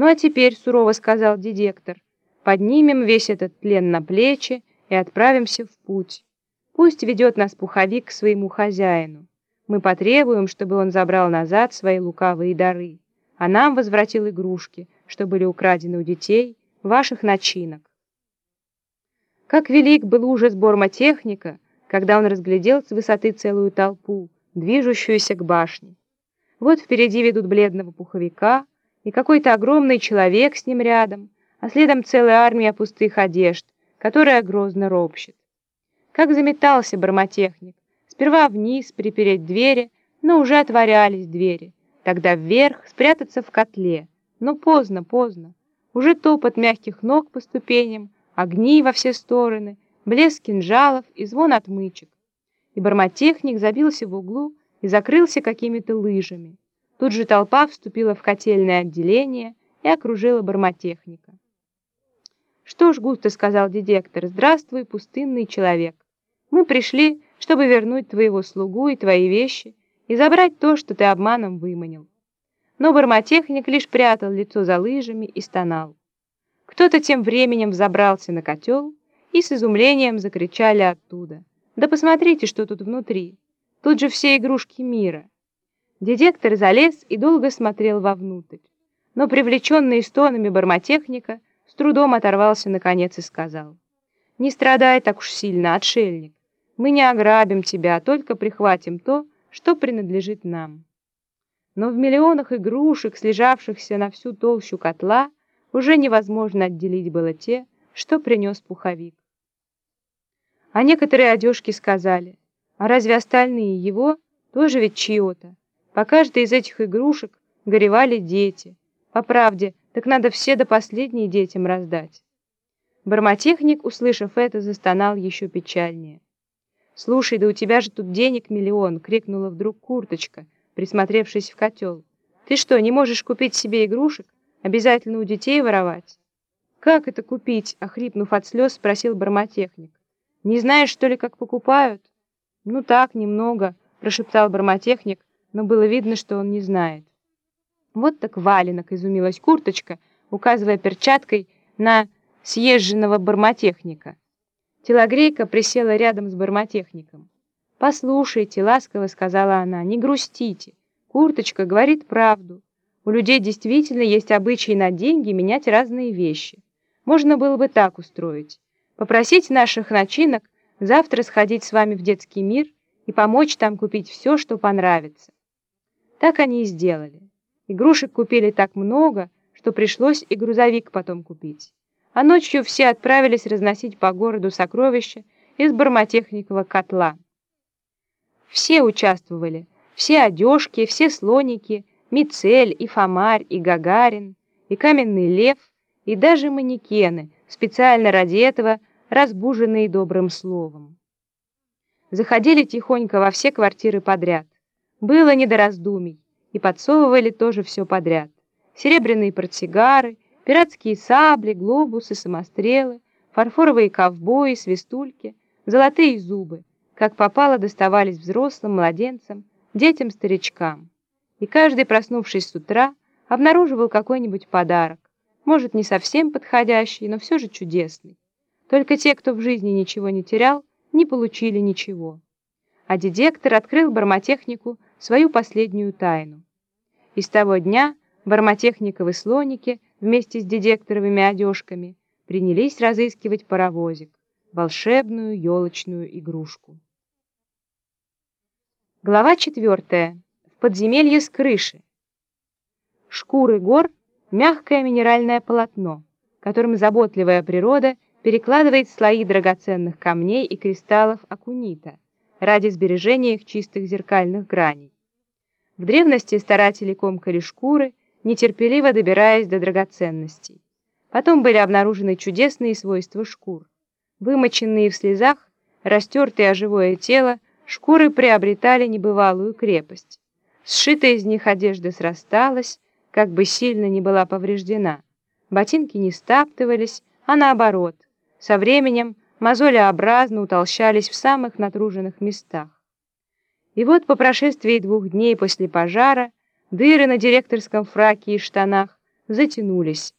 «Ну а теперь», — сурово сказал дедектор, — «поднимем весь этот тлен на плечи и отправимся в путь. Пусть ведет нас пуховик к своему хозяину. Мы потребуем, чтобы он забрал назад свои лукавые дары, а нам возвратил игрушки, что были украдены у детей, ваших начинок. Как велик был ужас бормотехника, когда он разглядел с высоты целую толпу, движущуюся к башне. Вот впереди ведут бледного пуховика, и какой-то огромный человек с ним рядом, а следом целая армия пустых одежд, которая грозно ропщет. Как заметался бормотехник, сперва вниз припереть двери, но уже отворялись двери, тогда вверх спрятаться в котле, но поздно, поздно, уже топот мягких ног по ступеням, огни во все стороны, блеск кинжалов и звон отмычек. И бармотехник забился в углу и закрылся какими-то лыжами. Тут же толпа вступила в котельное отделение и окружила бармотехника. «Что ж, густо сказал дедектор, — здравствуй, пустынный человек. Мы пришли, чтобы вернуть твоего слугу и твои вещи и забрать то, что ты обманом выманил». Но бармотехник лишь прятал лицо за лыжами и стонал. Кто-то тем временем взобрался на котел и с изумлением закричали оттуда. «Да посмотрите, что тут внутри! Тут же все игрушки мира!» Дедектор залез и долго смотрел вовнутрь, но, привлеченный стонами бармотехника, с трудом оторвался наконец и сказал, «Не страдай так уж сильно, отшельник. Мы не ограбим тебя, а только прихватим то, что принадлежит нам». Но в миллионах игрушек, слежавшихся на всю толщу котла, уже невозможно отделить было те, что принес пуховик. А некоторые одежки сказали, а разве остальные его тоже ведь чье-то? По каждой из этих игрушек горевали дети. По правде, так надо все до последней детям раздать. Бармотехник, услышав это, застонал еще печальнее. «Слушай, да у тебя же тут денег миллион!» — крикнула вдруг курточка, присмотревшись в котел. «Ты что, не можешь купить себе игрушек? Обязательно у детей воровать?» «Как это купить?» — охрипнув от слез, спросил бармотехник. «Не знаешь, что ли, как покупают?» «Ну так, немного», — прошептал бармотехник, но было видно, что он не знает. «Вот так валенок!» — изумилась курточка, указывая перчаткой на съезженного бармотехника. Телогрейка присела рядом с бармотехником. «Послушайте», — ласково сказала она, — «не грустите. Курточка говорит правду. У людей действительно есть обычаи на деньги менять разные вещи. Можно было бы так устроить. Попросить наших начинок завтра сходить с вами в детский мир и помочь там купить все, что понравится. Так они и сделали. Игрушек купили так много, что пришлось и грузовик потом купить. А ночью все отправились разносить по городу сокровища из бармотехникового котла. Все участвовали, все одежки, все слоники, Мицель, и Фомарь, и Гагарин, и Каменный Лев, и даже манекены, специально ради этого разбуженные добрым словом. Заходили тихонько во все квартиры подряд. Было не до раздумий, и подсовывали тоже все подряд. Серебряные портсигары, пиратские сабли, глобусы, самострелы, фарфоровые ковбои, свистульки, золотые зубы, как попало доставались взрослым, младенцам, детям, старичкам и каждый, проснувшись с утра, обнаруживал какой-нибудь подарок, может, не совсем подходящий, но все же чудесный. Только те, кто в жизни ничего не терял, не получили ничего. А дедектор открыл бармотехнику свою последнюю тайну. И с того дня бармотехниковы слоники вместе с дедекторовыми одежками принялись разыскивать паровозик, волшебную елочную игрушку. Глава четвертая подземелье с крыши. Шкуры гор — мягкое минеральное полотно, которым заботливая природа перекладывает слои драгоценных камней и кристаллов акунита ради сбережения их чистых зеркальных граней. В древности старатели комкали шкуры, нетерпеливо добираясь до драгоценностей. Потом были обнаружены чудесные свойства шкур. Вымоченные в слезах, растертые о живое тело, шкуры приобретали небывалую крепость. Сшитая из них одежда срасталась, как бы сильно не была повреждена. Ботинки не стаптывались, а наоборот, со временем мозолеобразно утолщались в самых натруженных местах. И вот по прошествии двух дней после пожара дыры на директорском фраке и штанах затянулись.